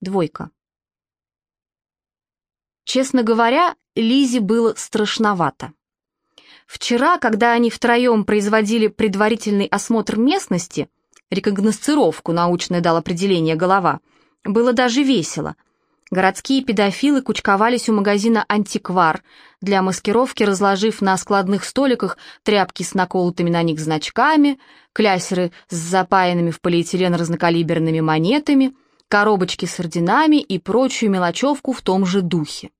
Двойка. Честно говоря, Лизе было страшновато. Вчера, когда они втроем производили предварительный осмотр местности, рекогносцировку, научное дал определение голова, было даже весело. Городские педофилы кучковались у магазина «Антиквар», для маскировки разложив на складных столиках тряпки с наколотыми на них значками, клясеры с запаянными в полиэтилен разнокалиберными монетами, коробочки с орденами и прочую мелочевку в том же духе.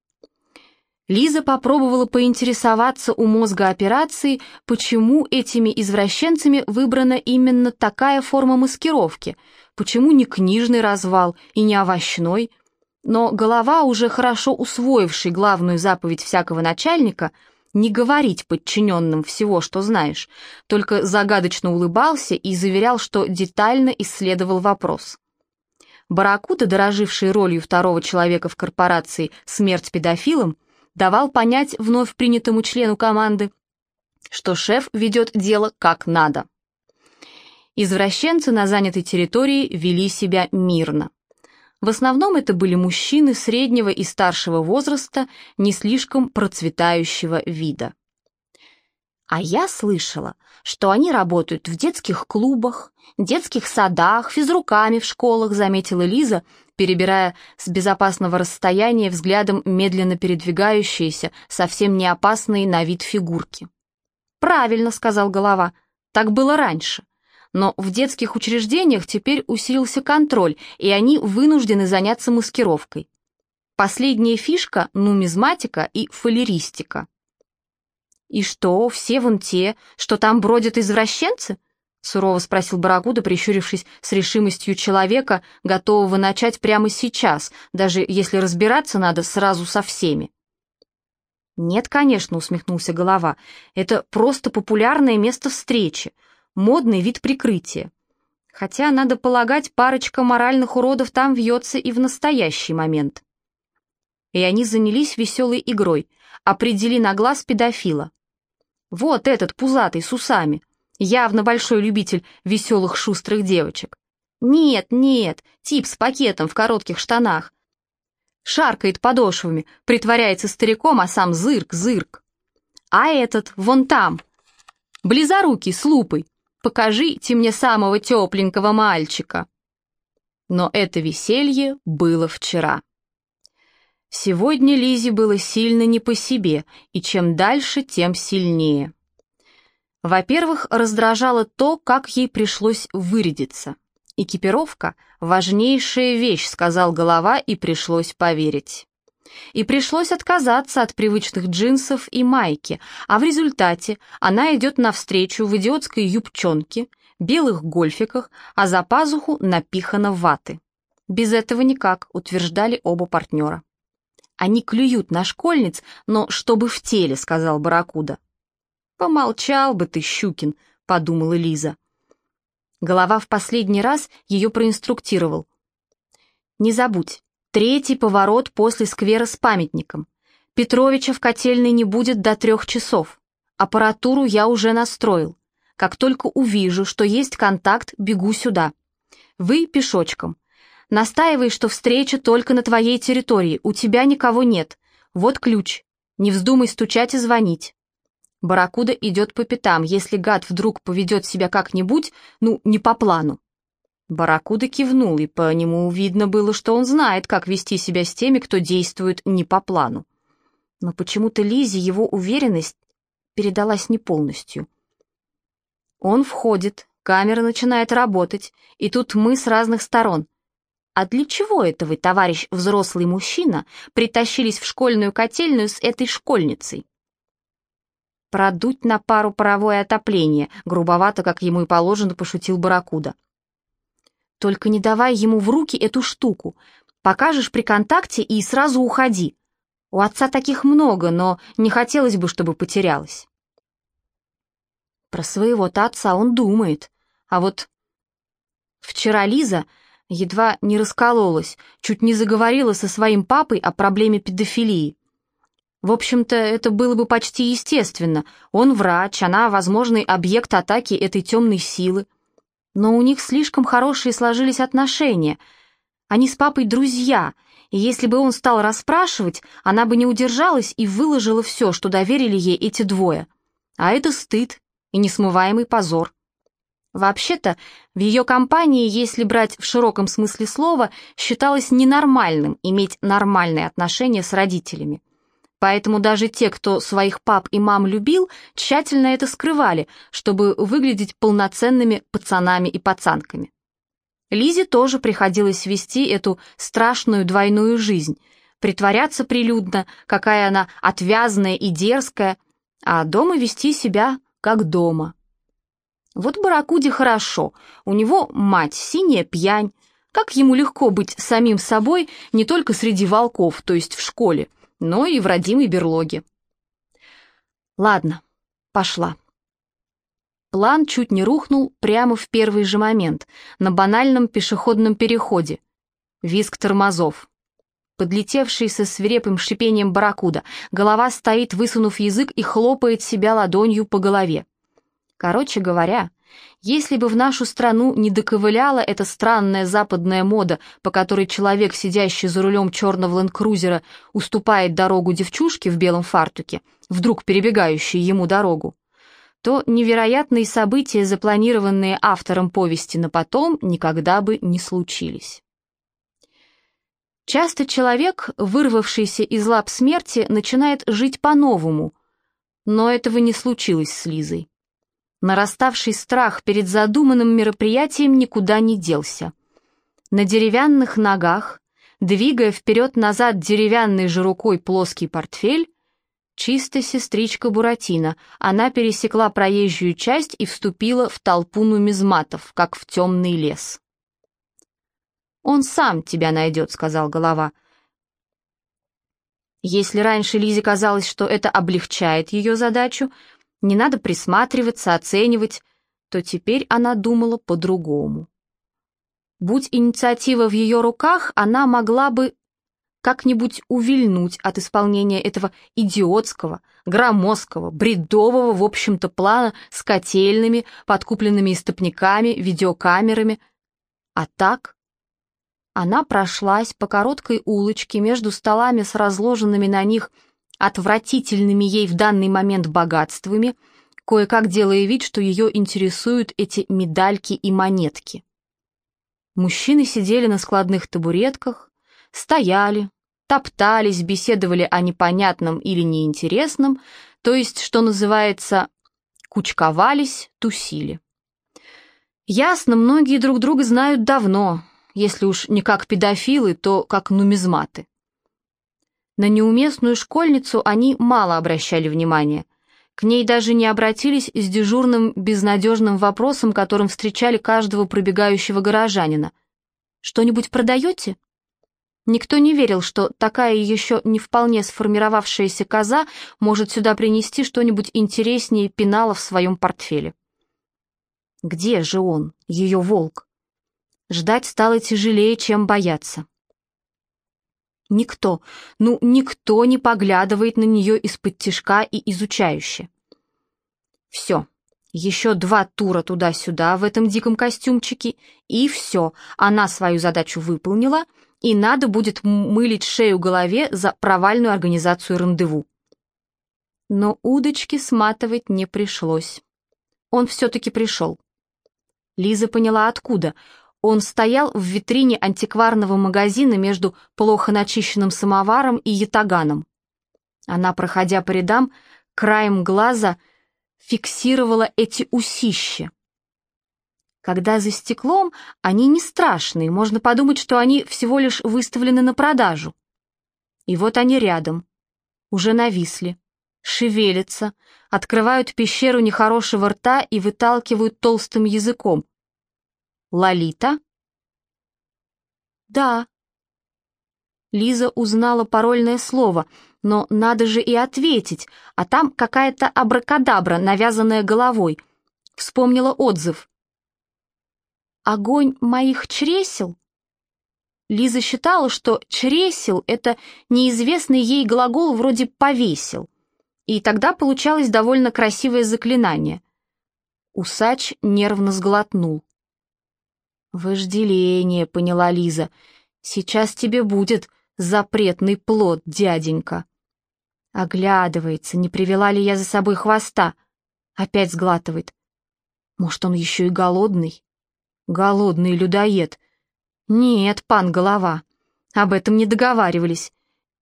Лиза попробовала поинтересоваться у мозга операции, почему этими извращенцами выбрана именно такая форма маскировки, почему не книжный развал и не овощной. Но голова, уже хорошо усвоивший главную заповедь всякого начальника, не говорить подчиненным всего, что знаешь, только загадочно улыбался и заверял, что детально исследовал вопрос. Баракуда, дороживший ролью второго человека в корпорации «Смерть педофилам», давал понять вновь принятому члену команды, что шеф ведет дело как надо. Извращенцы на занятой территории вели себя мирно. В основном это были мужчины среднего и старшего возраста, не слишком процветающего вида. А я слышала, что они работают в детских клубах, детских садах, физруками в школах, заметила Лиза, перебирая с безопасного расстояния взглядом медленно передвигающиеся, совсем не опасные на вид фигурки. «Правильно», — сказал голова, — «так было раньше. Но в детских учреждениях теперь усилился контроль, и они вынуждены заняться маскировкой. Последняя фишка — нумизматика и фалеристика. «И что, все вон те, что там бродят извращенцы?» — сурово спросил Барагуда, прищурившись с решимостью человека, готового начать прямо сейчас, даже если разбираться надо сразу со всеми. «Нет, конечно», — усмехнулся голова, — «это просто популярное место встречи, модный вид прикрытия. Хотя, надо полагать, парочка моральных уродов там вьется и в настоящий момент». И они занялись веселой игрой, определи на глаз педофила. Вот этот пузатый с усами. Явно большой любитель веселых шустрых девочек. Нет, нет, тип с пакетом в коротких штанах. Шаркает подошвами, притворяется стариком, а сам зырк-зырк. А этот, вон там, близорукий, с лупой. Покажите мне самого тепленького мальчика. Но это веселье было вчера. Сегодня Лизе было сильно не по себе, и чем дальше, тем сильнее. Во-первых, раздражало то, как ей пришлось вырядиться. Экипировка — важнейшая вещь, сказал голова, и пришлось поверить. И пришлось отказаться от привычных джинсов и майки, а в результате она идет навстречу в идиотской юбчонке, белых гольфиках, а за пазуху напихана ваты. Без этого никак, утверждали оба партнера. Они клюют на школьниц, но чтобы в теле», — сказал Баракуда. «Помолчал бы ты, Щукин», — подумала Лиза. Голова в последний раз ее проинструктировал. «Не забудь, третий поворот после сквера с памятником. Петровича в котельной не будет до трех часов. Аппаратуру я уже настроил. Как только увижу, что есть контакт, бегу сюда. Вы пешочком. Настаивай, что встреча только на твоей территории, у тебя никого нет. Вот ключ. Не вздумай стучать и звонить. Баракуда идет по пятам, если гад вдруг поведет себя как-нибудь, ну, не по плану. Баракуда кивнул, и по нему видно было, что он знает, как вести себя с теми, кто действует не по плану. Но почему-то Лизе его уверенность передалась не полностью. Он входит, камера начинает работать, и тут мы с разных сторон — «А для чего это вы, товарищ взрослый мужчина, притащились в школьную котельную с этой школьницей?» «Продуть на пару паровое отопление», грубовато, как ему и положено, пошутил Баракуда. «Только не давай ему в руки эту штуку. Покажешь при контакте и сразу уходи. У отца таких много, но не хотелось бы, чтобы потерялось». Про своего-то отца он думает. А вот вчера Лиза едва не раскололась, чуть не заговорила со своим папой о проблеме педофилии. В общем-то, это было бы почти естественно. Он врач, она возможный объект атаки этой темной силы. Но у них слишком хорошие сложились отношения. Они с папой друзья, и если бы он стал расспрашивать, она бы не удержалась и выложила все, что доверили ей эти двое. А это стыд и несмываемый позор. Вообще-то, в ее компании, если брать в широком смысле слова, считалось ненормальным иметь нормальные отношения с родителями. Поэтому даже те, кто своих пап и мам любил, тщательно это скрывали, чтобы выглядеть полноценными пацанами и пацанками. Лизе тоже приходилось вести эту страшную двойную жизнь, притворяться прилюдно, какая она отвязная и дерзкая, а дома вести себя как дома. Вот Баракуде хорошо, у него мать синяя пьянь, как ему легко быть самим собой не только среди волков, то есть в школе, но и в родимой берлоге. Ладно, пошла. План чуть не рухнул прямо в первый же момент, на банальном пешеходном переходе. Виск тормозов. Подлетевший со свирепым шипением барракуда, голова стоит, высунув язык и хлопает себя ладонью по голове. Короче говоря, если бы в нашу страну не доковыляла эта странная западная мода, по которой человек, сидящий за рулем черного ленд-крузера, уступает дорогу девчушке в белом фартуке, вдруг перебегающей ему дорогу, то невероятные события, запланированные автором повести на потом, никогда бы не случились. Часто человек, вырвавшийся из лап смерти, начинает жить по-новому, но этого не случилось с Лизой. Нараставший страх перед задуманным мероприятием никуда не делся. На деревянных ногах, двигая вперед-назад деревянной же рукой плоский портфель, чисто сестричка Буратино, она пересекла проезжую часть и вступила в толпу нумизматов, как в темный лес. «Он сам тебя найдет», — сказал голова. Если раньше Лизе казалось, что это облегчает ее задачу, не надо присматриваться, оценивать, то теперь она думала по-другому. Будь инициатива в ее руках, она могла бы как-нибудь увильнуть от исполнения этого идиотского, громоздкого, бредового, в общем-то, плана с котельными, подкупленными истопниками, видеокамерами. А так она прошлась по короткой улочке между столами с разложенными на них отвратительными ей в данный момент богатствами, кое-как делая вид, что ее интересуют эти медальки и монетки. Мужчины сидели на складных табуретках, стояли, топтались, беседовали о непонятном или неинтересном, то есть, что называется, кучковались, тусили. Ясно, многие друг друга знают давно, если уж не как педофилы, то как нумизматы. На неуместную школьницу они мало обращали внимания. К ней даже не обратились с дежурным безнадежным вопросом, которым встречали каждого пробегающего горожанина. «Что-нибудь продаете?» Никто не верил, что такая еще не вполне сформировавшаяся коза может сюда принести что-нибудь интереснее пенала в своем портфеле. Где же он, ее волк? Ждать стало тяжелее, чем бояться. Никто, ну никто не поглядывает на нее из-под тишка и изучающе. Все, еще два тура туда-сюда в этом диком костюмчике, и все, она свою задачу выполнила, и надо будет мылить шею голове за провальную организацию рандеву. Но удочки сматывать не пришлось. Он все-таки пришел. Лиза поняла, откуда. Он стоял в витрине антикварного магазина между плохо начищенным самоваром и ятаганом. Она, проходя по рядам, краем глаза фиксировала эти усища. Когда за стеклом, они не страшные, можно подумать, что они всего лишь выставлены на продажу. И вот они рядом, уже нависли, шевелятся, открывают пещеру нехорошего рта и выталкивают толстым языком, Лолита? Да. Лиза узнала парольное слово, но надо же и ответить, а там какая-то абракадабра, навязанная головой. Вспомнила отзыв. «Огонь моих чресел?» Лиза считала, что «чресел» — это неизвестный ей глагол вроде «повесил», и тогда получалось довольно красивое заклинание. Усач нервно сглотнул. «Вожделение», — поняла Лиза. Сейчас тебе будет запретный плод, дяденька. Оглядывается, не привела ли я за собой хвоста. Опять сглатывает. Может, он еще и голодный? Голодный людоед. Нет, пан голова. Об этом не договаривались.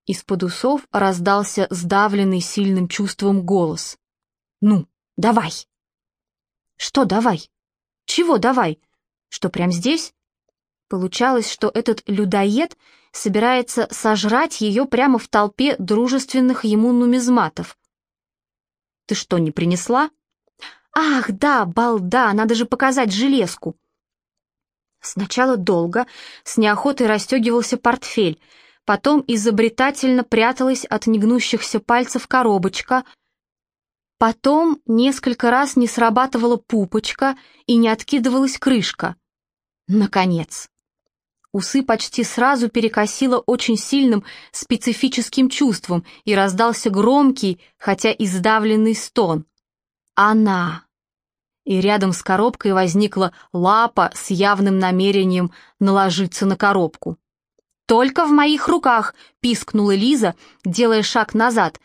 Из-под усов раздался сдавленный сильным чувством голос. «Ну, давай!» «Что давай? Чего давай? Что, прям здесь?» Получалось, что этот людоед собирается сожрать ее прямо в толпе дружественных ему нумизматов. «Ты что, не принесла?» «Ах, да, балда, надо же показать железку!» Сначала долго, с неохотой расстегивался портфель, потом изобретательно пряталась от негнущихся пальцев коробочка, потом несколько раз не срабатывала пупочка и не откидывалась крышка. Наконец. Усы почти сразу перекосило очень сильным специфическим чувством и раздался громкий, хотя и сдавленный стон. Она. И рядом с коробкой возникла лапа с явным намерением наложиться на коробку. «Только в моих руках!» — пискнула Лиза, делая шаг назад,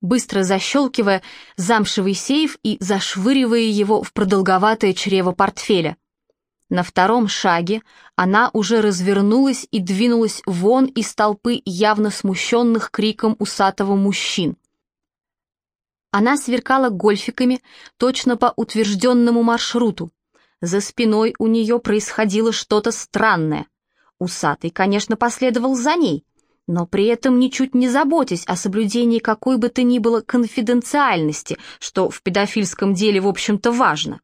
быстро защелкивая замшевый сейф и зашвыривая его в продолговатое чрево портфеля. На втором шаге она уже развернулась и двинулась вон из толпы явно смущенных криком усатого мужчин. Она сверкала гольфиками точно по утвержденному маршруту. За спиной у нее происходило что-то странное. Усатый, конечно, последовал за ней, но при этом ничуть не заботясь о соблюдении какой бы то ни было конфиденциальности, что в педофильском деле, в общем-то, важно.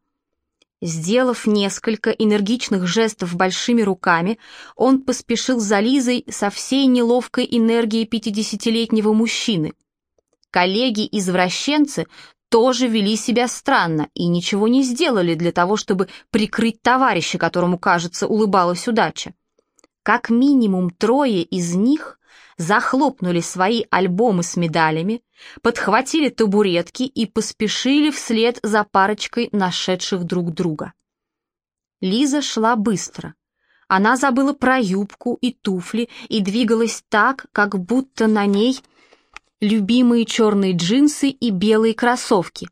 Сделав несколько энергичных жестов большими руками, он поспешил за Лизой со всей неловкой энергией пятидесятилетнего мужчины. Коллеги-извращенцы тоже вели себя странно и ничего не сделали для того, чтобы прикрыть товарища, которому, кажется, улыбалась удача. Как минимум трое из них захлопнули свои альбомы с медалями, подхватили табуретки и поспешили вслед за парочкой нашедших друг друга. Лиза шла быстро. Она забыла про юбку и туфли и двигалась так, как будто на ней любимые черные джинсы и белые кроссовки,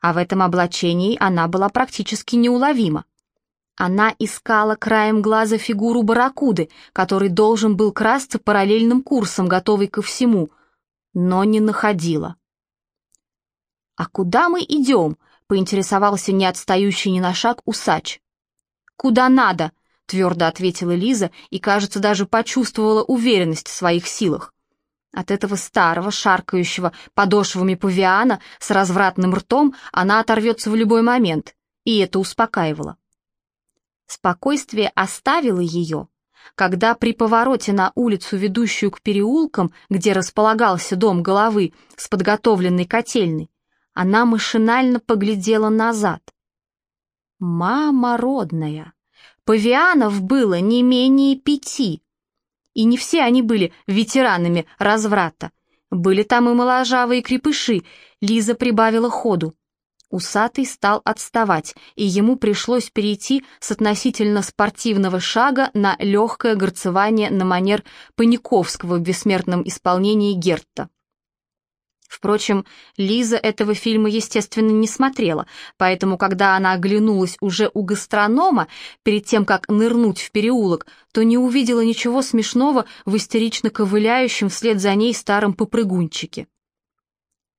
а в этом облачении она была практически неуловима. Она искала краем глаза фигуру барракуды, который должен был красться параллельным курсом, готовый ко всему, но не находила. «А куда мы идем?» — поинтересовался не отстающий ни на шаг усач. «Куда надо?» — твердо ответила Лиза и, кажется, даже почувствовала уверенность в своих силах. От этого старого, шаркающего подошвами павиана с развратным ртом она оторвется в любой момент, и это успокаивало. Спокойствие оставило ее, когда при повороте на улицу, ведущую к переулкам, где располагался дом головы с подготовленной котельной, она машинально поглядела назад. Мама родная! Павианов было не менее пяти. И не все они были ветеранами разврата. Были там и моложавые крепыши, Лиза прибавила ходу. Усатый стал отставать, и ему пришлось перейти с относительно спортивного шага на легкое горцевание на манер Паниковского в бессмертном исполнении Гертта. Впрочем, Лиза этого фильма, естественно, не смотрела, поэтому, когда она оглянулась уже у гастронома, перед тем, как нырнуть в переулок, то не увидела ничего смешного в истерично ковыляющем вслед за ней старом попрыгунчике.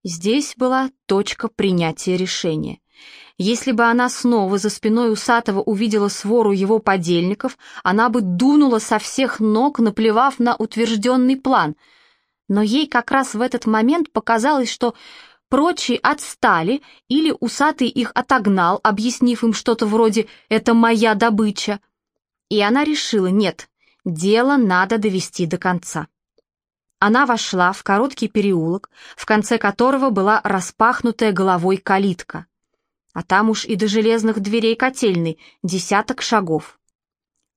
Здесь была точка принятия решения. Если бы она снова за спиной Усатого увидела свору его подельников, она бы дунула со всех ног, наплевав на утвержденный план. Но ей как раз в этот момент показалось, что прочие отстали или Усатый их отогнал, объяснив им что-то вроде «это моя добыча». И она решила, нет, дело надо довести до конца она вошла в короткий переулок, в конце которого была распахнутая головой калитка. А там уж и до железных дверей котельной десяток шагов.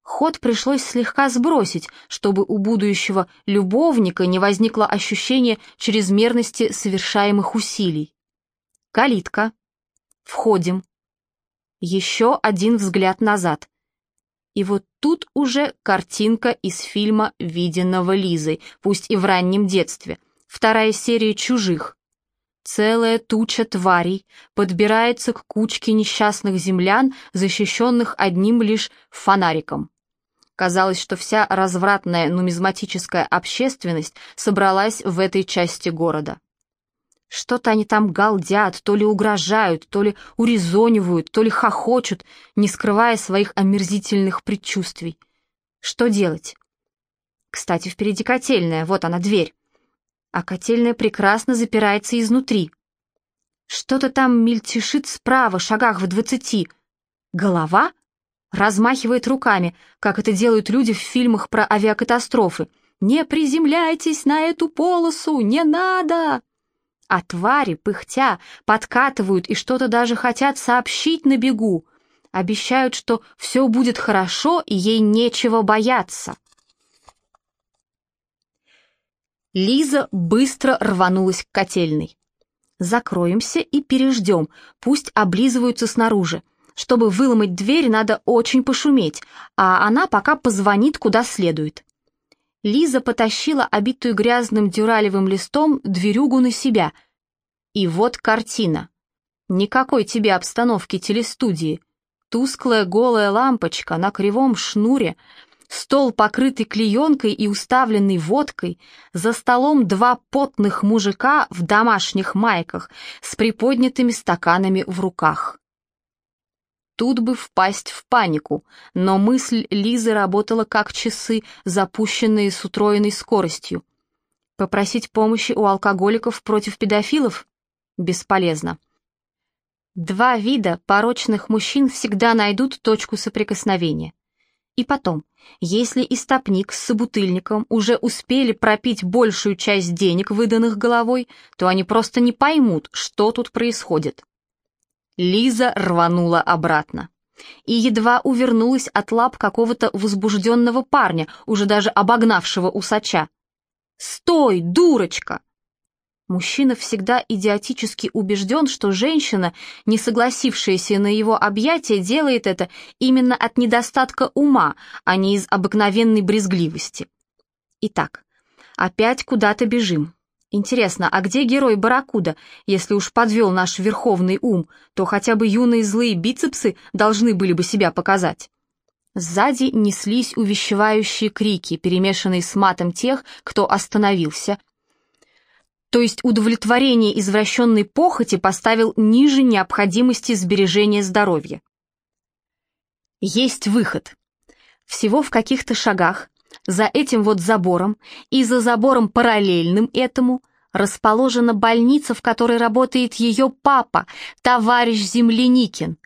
Ход пришлось слегка сбросить, чтобы у будущего любовника не возникло ощущения чрезмерности совершаемых усилий. Калитка. Входим. Еще один взгляд назад. И вот тут уже картинка из фильма, виденного Лизой, пусть и в раннем детстве. Вторая серия «Чужих». Целая туча тварей подбирается к кучке несчастных землян, защищенных одним лишь фонариком. Казалось, что вся развратная нумизматическая общественность собралась в этой части города. Что-то они там галдят, то ли угрожают, то ли урезонивают, то ли хохочут, не скрывая своих омерзительных предчувствий. Что делать? Кстати, впереди котельная, вот она, дверь. А котельная прекрасно запирается изнутри. Что-то там мельтешит справа, шагах в двадцати. Голова? Размахивает руками, как это делают люди в фильмах про авиакатастрофы. «Не приземляйтесь на эту полосу! Не надо!» А твари, пыхтя, подкатывают и что-то даже хотят сообщить на бегу. Обещают, что все будет хорошо и ей нечего бояться. Лиза быстро рванулась к котельной. «Закроемся и переждем, пусть облизываются снаружи. Чтобы выломать дверь, надо очень пошуметь, а она пока позвонит куда следует». Лиза потащила обитую грязным дюралевым листом дверюгу на себя. И вот картина. Никакой тебе обстановки телестудии. Тусклая голая лампочка на кривом шнуре, стол, покрытый клеенкой и уставленный водкой, за столом два потных мужика в домашних майках с приподнятыми стаканами в руках. Тут бы впасть в панику, но мысль Лизы работала как часы, запущенные с утроенной скоростью. Попросить помощи у алкоголиков против педофилов? Бесполезно. Два вида порочных мужчин всегда найдут точку соприкосновения. И потом, если истопник с собутыльником уже успели пропить большую часть денег, выданных головой, то они просто не поймут, что тут происходит. Лиза рванула обратно. И едва увернулась от лап какого-то возбужденного парня, уже даже обогнавшего усача. «Стой, дурочка!» Мужчина всегда идиотически убежден, что женщина, не согласившаяся на его объятие, делает это именно от недостатка ума, а не из обыкновенной брезгливости. Итак, опять куда-то бежим. Интересно, а где герой Барракуда? Если уж подвел наш верховный ум, то хотя бы юные злые бицепсы должны были бы себя показать. Сзади неслись увещевающие крики, перемешанные с матом тех, кто остановился. То есть удовлетворение извращенной похоти поставил ниже необходимости сбережения здоровья. Есть выход. Всего в каких-то шагах за этим вот забором и за забором параллельным этому расположена больница, в которой работает ее папа, товарищ Земляникин.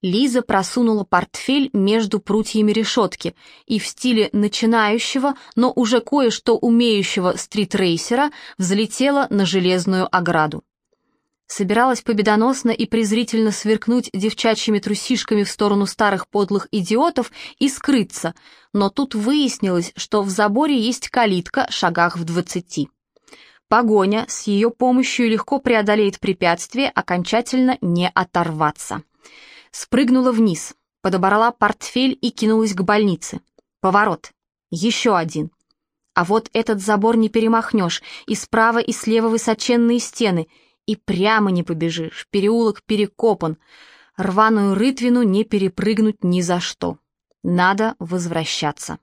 Лиза просунула портфель между прутьями решетки и в стиле начинающего, но уже кое-что умеющего стритрейсера взлетела на железную ограду собиралась победоносно и презрительно сверкнуть девчачьими трусишками в сторону старых подлых идиотов и скрыться, но тут выяснилось, что в заборе есть калитка шагах в двадцати. Погоня с ее помощью легко преодолеет препятствие, окончательно не оторваться. Спрыгнула вниз, подобрала портфель и кинулась к больнице. Поворот. Еще один. А вот этот забор не перемахнешь, и справа и слева высоченные стены — и прямо не побежишь, переулок перекопан, рваную рытвину не перепрыгнуть ни за что. Надо возвращаться.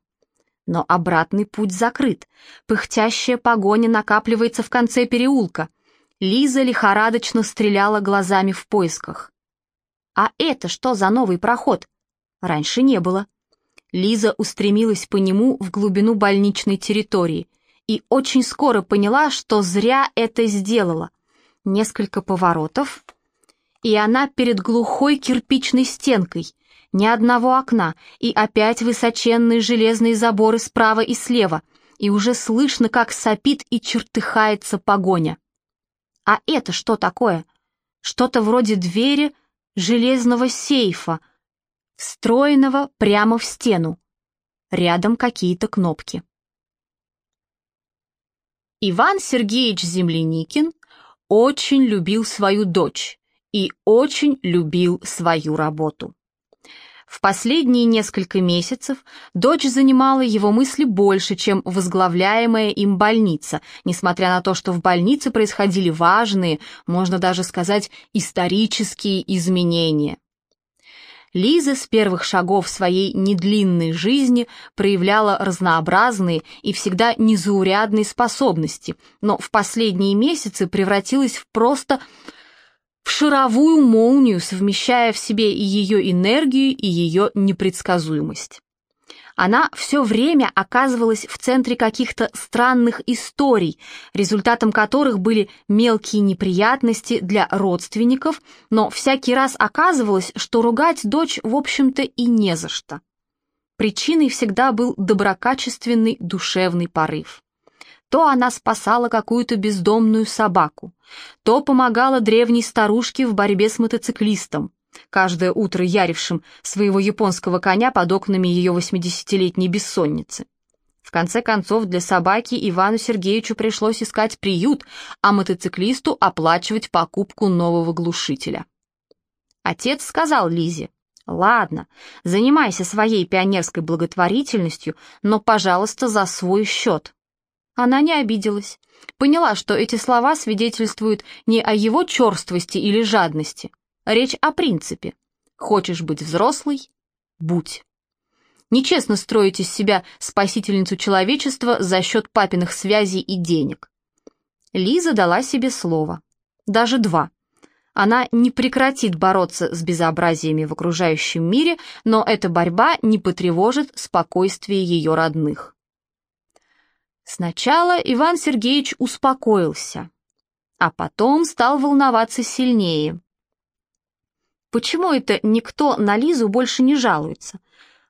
Но обратный путь закрыт, пыхтящая погоня накапливается в конце переулка. Лиза лихорадочно стреляла глазами в поисках. А это что за новый проход? Раньше не было. Лиза устремилась по нему в глубину больничной территории и очень скоро поняла, что зря это сделала несколько поворотов, и она перед глухой кирпичной стенкой, ни одного окна, и опять высоченные железные заборы справа и слева, и уже слышно, как сопит и чертыхается погоня. А это что такое? Что-то вроде двери железного сейфа, встроенного прямо в стену. Рядом какие-то кнопки. Иван Сергеевич Земляникин очень любил свою дочь и очень любил свою работу. В последние несколько месяцев дочь занимала его мысли больше, чем возглавляемая им больница, несмотря на то, что в больнице происходили важные, можно даже сказать, исторические изменения. Лиза с первых шагов своей недлинной жизни проявляла разнообразные и всегда незаурядные способности, но в последние месяцы превратилась в просто в шаровую молнию, совмещая в себе и ее энергию, и ее непредсказуемость. Она все время оказывалась в центре каких-то странных историй, результатом которых были мелкие неприятности для родственников, но всякий раз оказывалось, что ругать дочь, в общем-то, и не за что. Причиной всегда был доброкачественный душевный порыв. То она спасала какую-то бездомную собаку, то помогала древней старушке в борьбе с мотоциклистом, каждое утро ярившим своего японского коня под окнами ее восьмидесятилетней бессонницы. В конце концов, для собаки Ивану Сергеевичу пришлось искать приют, а мотоциклисту оплачивать покупку нового глушителя. Отец сказал Лизе, «Ладно, занимайся своей пионерской благотворительностью, но, пожалуйста, за свой счет». Она не обиделась. Поняла, что эти слова свидетельствуют не о его черствости или жадности, Речь о принципе. Хочешь быть взрослый – будь. Нечестно строить из себя спасительницу человечества за счет папиных связей и денег. Лиза дала себе слово. Даже два. Она не прекратит бороться с безобразиями в окружающем мире, но эта борьба не потревожит спокойствие ее родных. Сначала Иван Сергеевич успокоился, а потом стал волноваться сильнее. Почему это никто на Лизу больше не жалуется?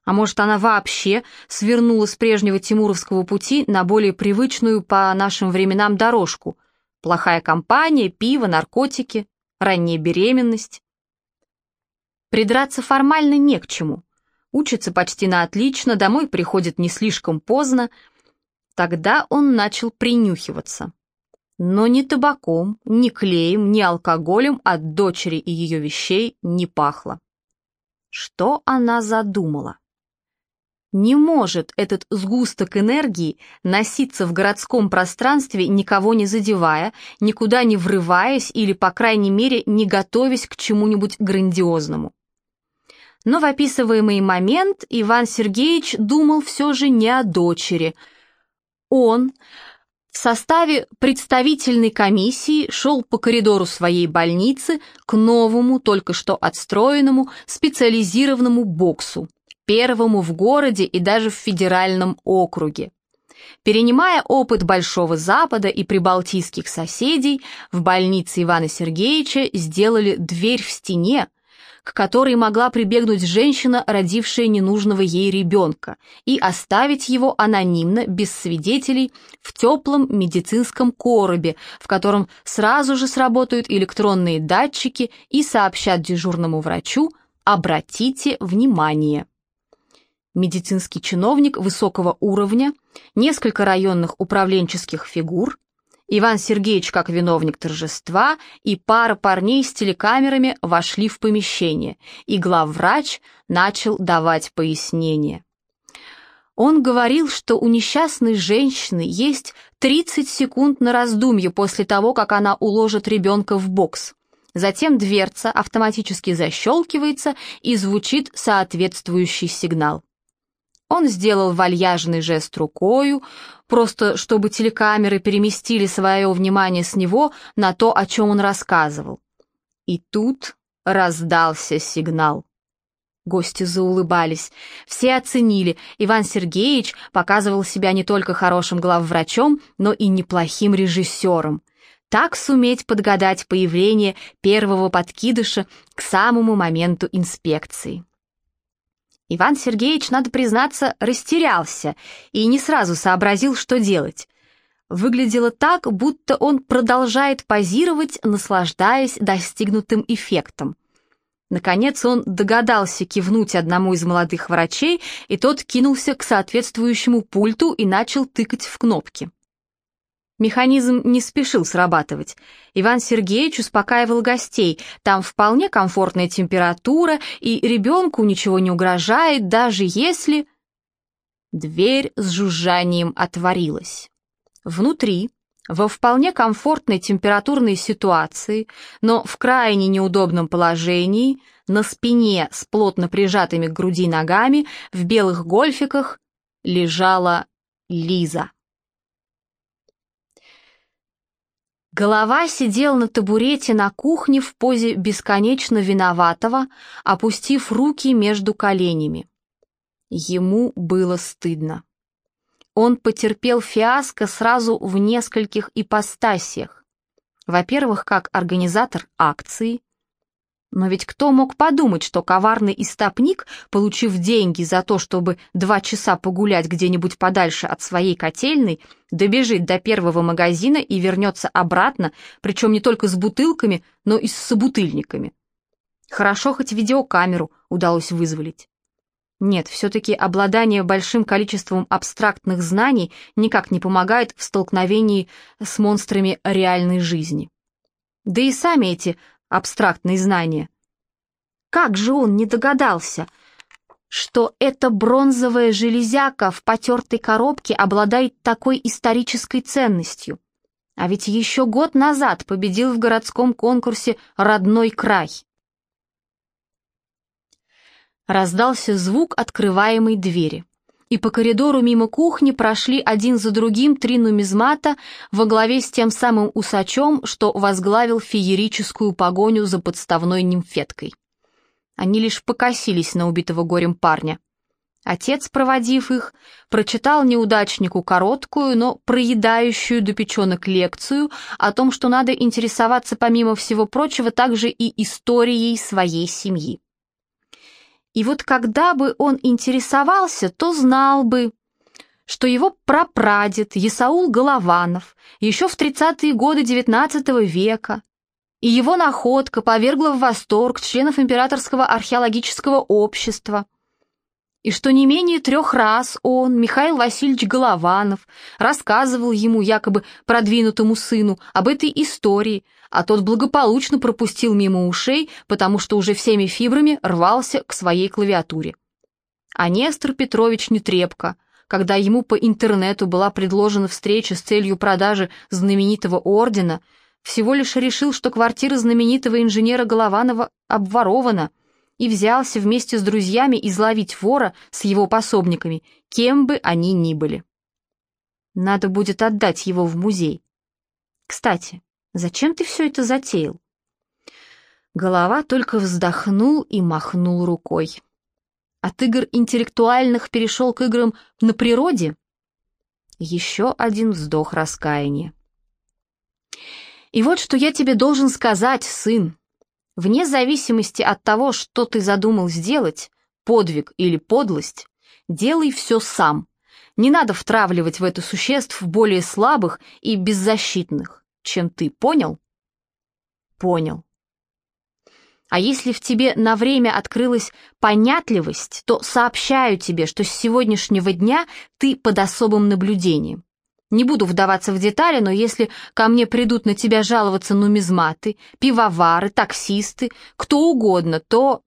А может, она вообще свернула с прежнего Тимуровского пути на более привычную по нашим временам дорожку? Плохая компания, пиво, наркотики, ранняя беременность. Придраться формально не к чему. Учится почти на отлично, домой приходит не слишком поздно. Тогда он начал принюхиваться. Но ни табаком, ни клеем, ни алкоголем от дочери и ее вещей не пахло. Что она задумала? Не может этот сгусток энергии носиться в городском пространстве, никого не задевая, никуда не врываясь или, по крайней мере, не готовясь к чему-нибудь грандиозному. Но в описываемый момент Иван Сергеевич думал все же не о дочери. Он в составе представительной комиссии шел по коридору своей больницы к новому, только что отстроенному, специализированному боксу, первому в городе и даже в федеральном округе. Перенимая опыт Большого Запада и прибалтийских соседей, в больнице Ивана Сергеевича сделали дверь в стене, к которой могла прибегнуть женщина, родившая ненужного ей ребенка, и оставить его анонимно, без свидетелей, в теплом медицинском коробе, в котором сразу же сработают электронные датчики и сообщат дежурному врачу «Обратите внимание». Медицинский чиновник высокого уровня, несколько районных управленческих фигур, Иван Сергеевич, как виновник торжества, и пара парней с телекамерами вошли в помещение, и главврач начал давать пояснения. Он говорил, что у несчастной женщины есть 30 секунд на раздумье после того, как она уложит ребенка в бокс. Затем дверца автоматически защелкивается и звучит соответствующий сигнал. Он сделал вальяжный жест рукою, просто чтобы телекамеры переместили свое внимание с него на то, о чем он рассказывал. И тут раздался сигнал. Гости заулыбались. Все оценили. Иван Сергеевич показывал себя не только хорошим главврачом, но и неплохим режиссером. Так суметь подгадать появление первого подкидыша к самому моменту инспекции. Иван Сергеевич, надо признаться, растерялся и не сразу сообразил, что делать. Выглядело так, будто он продолжает позировать, наслаждаясь достигнутым эффектом. Наконец он догадался кивнуть одному из молодых врачей, и тот кинулся к соответствующему пульту и начал тыкать в кнопки. Механизм не спешил срабатывать. Иван Сергеевич успокаивал гостей. Там вполне комфортная температура, и ребенку ничего не угрожает, даже если... Дверь с жужжанием отворилась. Внутри, во вполне комфортной температурной ситуации, но в крайне неудобном положении, на спине с плотно прижатыми к груди ногами, в белых гольфиках, лежала Лиза. Голова сидел на табурете на кухне в позе бесконечно виноватого, опустив руки между коленями. Ему было стыдно. Он потерпел фиаско сразу в нескольких ипостасиях. Во-первых, как организатор акции, но ведь кто мог подумать, что коварный истопник, получив деньги за то, чтобы два часа погулять где-нибудь подальше от своей котельной, добежит до первого магазина и вернется обратно, причем не только с бутылками, но и с собутыльниками. Хорошо, хоть видеокамеру удалось вызволить. Нет, все-таки обладание большим количеством абстрактных знаний никак не помогает в столкновении с монстрами реальной жизни. Да и сами эти абстрактные знания. Как же он не догадался, что эта бронзовая железяка в потертой коробке обладает такой исторической ценностью? А ведь еще год назад победил в городском конкурсе «Родной край». Раздался звук открываемой двери и по коридору мимо кухни прошли один за другим три нумизмата во главе с тем самым усачом, что возглавил феерическую погоню за подставной нимфеткой. Они лишь покосились на убитого горем парня. Отец, проводив их, прочитал неудачнику короткую, но проедающую до печенок лекцию о том, что надо интересоваться, помимо всего прочего, также и историей своей семьи. И вот когда бы он интересовался, то знал бы, что его прапрадед Есаул Голованов еще в 30-е годы XIX века и его находка повергла в восторг членов Императорского археологического общества, и что не менее трех раз он, Михаил Васильевич Голованов, рассказывал ему, якобы продвинутому сыну, об этой истории, а тот благополучно пропустил мимо ушей, потому что уже всеми фибрами рвался к своей клавиатуре. А Нестор Петрович Нетребко, когда ему по интернету была предложена встреча с целью продажи знаменитого ордена, всего лишь решил, что квартира знаменитого инженера Голованова обворована, и взялся вместе с друзьями изловить вора с его пособниками, кем бы они ни были. Надо будет отдать его в музей. Кстати, Зачем ты все это затеял?» Голова только вздохнул и махнул рукой. От игр интеллектуальных перешел к играм на природе? Еще один вздох раскаяния. «И вот что я тебе должен сказать, сын. Вне зависимости от того, что ты задумал сделать, подвиг или подлость, делай все сам. Не надо втравливать в это существ более слабых и беззащитных чем ты, понял? Понял. А если в тебе на время открылась понятливость, то сообщаю тебе, что с сегодняшнего дня ты под особым наблюдением. Не буду вдаваться в детали, но если ко мне придут на тебя жаловаться нумизматы, пивовары, таксисты, кто угодно, то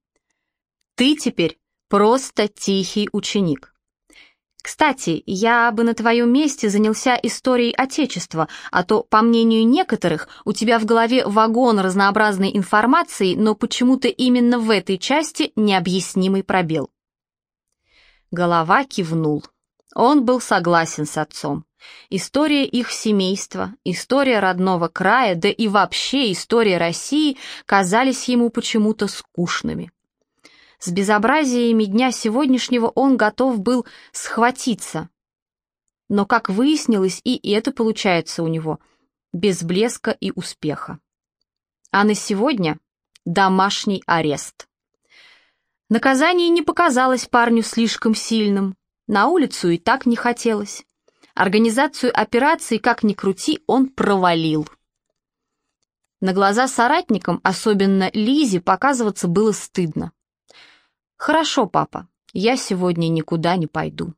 ты теперь просто тихий ученик. Кстати, я бы на твоем месте занялся историей Отечества, а то, по мнению некоторых, у тебя в голове вагон разнообразной информации, но почему-то именно в этой части необъяснимый пробел. Голова кивнул. Он был согласен с отцом. История их семейства, история родного края, да и вообще история России казались ему почему-то скучными. С безобразиями дня сегодняшнего он готов был схватиться. Но, как выяснилось, и это получается у него, без блеска и успеха. А на сегодня домашний арест. Наказание не показалось парню слишком сильным, на улицу и так не хотелось. Организацию операции, как ни крути, он провалил. На глаза соратникам, особенно Лизе, показываться было стыдно. «Хорошо, папа, я сегодня никуда не пойду».